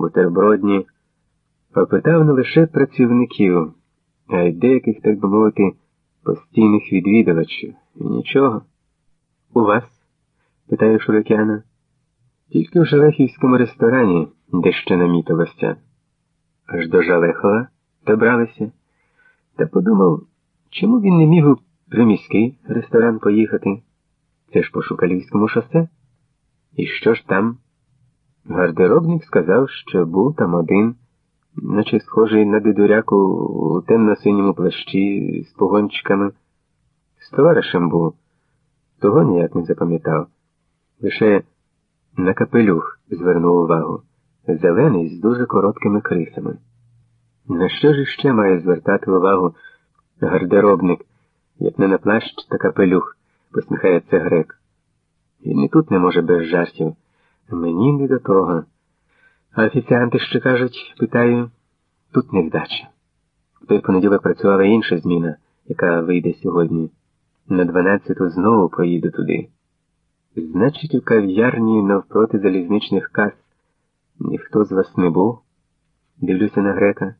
бутербродні, опитав не лише працівників, а й деяких, так би мовити, постійних відвідувачів. І нічого. У вас? питає Шурикяна. Тільки в Жалехівському ресторані, де ще намітилося. Аж до Жалехова добралися. Та подумав, чому він не міг у приміський ресторан поїхати? Це ж по Шукалівському шосе. І що ж там? Гардеробник сказав, що був там один, наче схожий на дидуряку у темно-синьому плащі з погончиками. З товаришем був, того ніяк не запам'ятав. Лише на капелюх звернув увагу, зелений з дуже короткими крисами. На що ж іще має звертати увагу гардеробник, як не на плащ та капелюх, посміхається грек. Він і тут не може без жартів. Мені не до того. А офіціанти ще кажуть, питаю, тут невдача. Той понеділок працювала інша зміна, яка вийде сьогодні. На дванадцяту знову поїду туди. Значить, у кав'ярні навпроти залізничних кас ніхто з вас не був? Дивлюся на грека.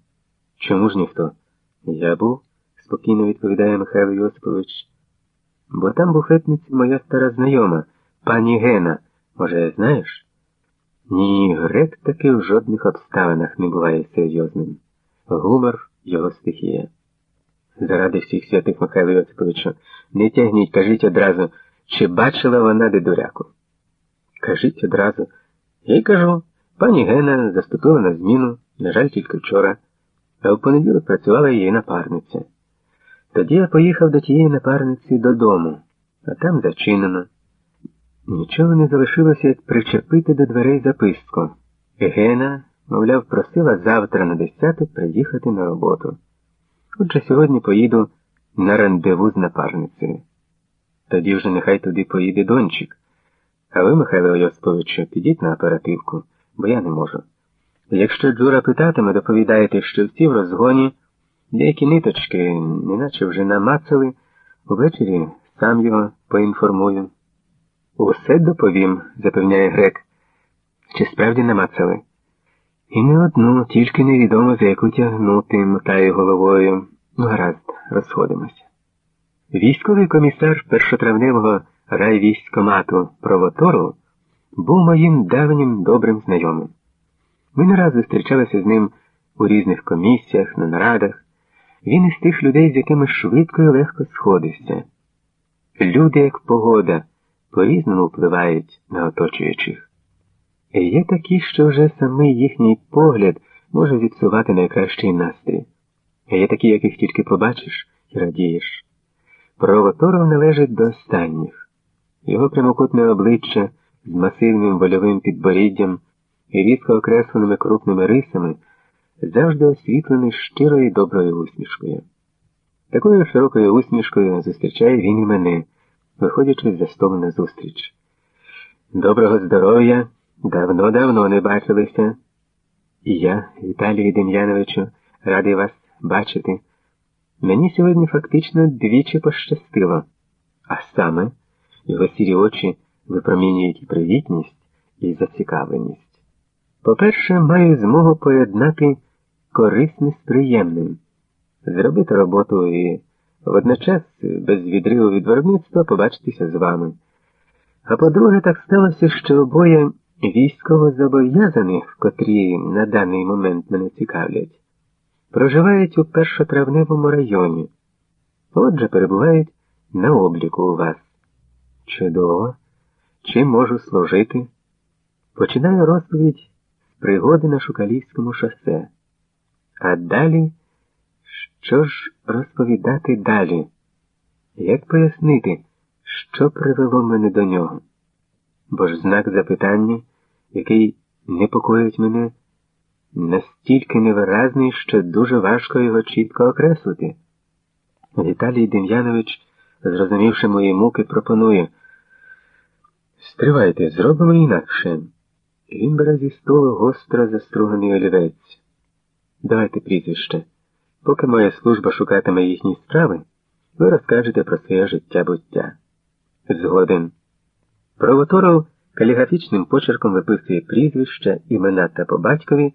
Чому ж ніхто? Я був, спокійно відповідає Михайло Йосипович. Бо там буфетниця моя стара знайома, пані Гена. Може, знаєш? Ні, грек таки в жодних обставинах не буває серйозним. Гумор його стихія. Заради всіх святих Михайло Йосиповичу, не тягніть, кажіть одразу, чи бачила вона дедуряку. Кажіть одразу. Я й кажу, пані Гена заступила на зміну, на жаль, тільки вчора, а в понеділок працювала її напарниця. Тоді я поїхав до тієї напарниці додому, а там зачинено. Нічого не залишилося, як причепити до дверей записку. Гена, мовляв, просила завтра на десяту приїхати на роботу. Отже, сьогодні поїду на рандеву з напарницею. Тоді вже нехай туди поїде дончик. А ви, Михайло Йосиповичу, підіть на оперативку, бо я не можу. Якщо Джура питатиме, доповідаєте, що всі в розгоні деякі ниточки, неначе вже намацали, увечері сам його поінформую. Усе доповім, запевняє грек. Чи справді намацали? І не одну, тільки невідомо за яку тягнути, мотає головою. Ну, гаразд, розходимося. Військовий комісар першотравневого райвійськомату Провотору був моїм давнім добрим знайомим. Ми не раз зустрічалися з ним у різних комісіях, на нарадах. Він із тих людей, з якими швидко і легко сходився. Люди, як погода, по-різному впливають на оточуючих. Є такі, що вже самий їхній погляд може зіпсувати найкращий настрій. А є такі, яких тільки побачиш і радієш. Провоторов належить до останніх. Його прямокутне обличчя з масивним вольовим підборіддям і рідко окресленими крупними рисами завжди освітлений щирою доброю усмішкою. Такою широкою усмішкою зустрічає він і мене, виходячи за столу на зустріч. Доброго здоров'я! Давно-давно не бачилися. І я, Віталію Дем'яновичу, радий вас бачити. Мені сьогодні фактично двічі пощастило, а саме його сірі очі випромінюють і привітність, і зацікавленість. По-перше, маю змогу поєднати корисне з приємним, зробити роботу і водночас без відриву від виробництва побачитися з вами. А по-друге, так сталося, що обоє військово зобов'язаних, котрі на даний момент мене цікавлять, проживають у першотравневому районі. Отже, перебувають на обліку у вас. Чудово. Чим можу служити? Починаю розповідь з пригоди на Шукалівському шосе. А далі, що ж розповідати далі? Як пояснити, що привело мене до нього? Бо ж знак запитання, який непокоїть мене, настільки невиразний, що дуже важко його чітко окреслити. Віталій Дем'янович, зрозумівши мої муки, пропонує. Стривайте, зробимо інакше. Він бере зі столу гостро заструганий олівець. Давайте прізвище. Поки моя служба шукатиме їхні справи, ви розкажете про своє життя буття. Згоден. Провоторов каліграфічним почерком виписує прізвища, імена та по батькові.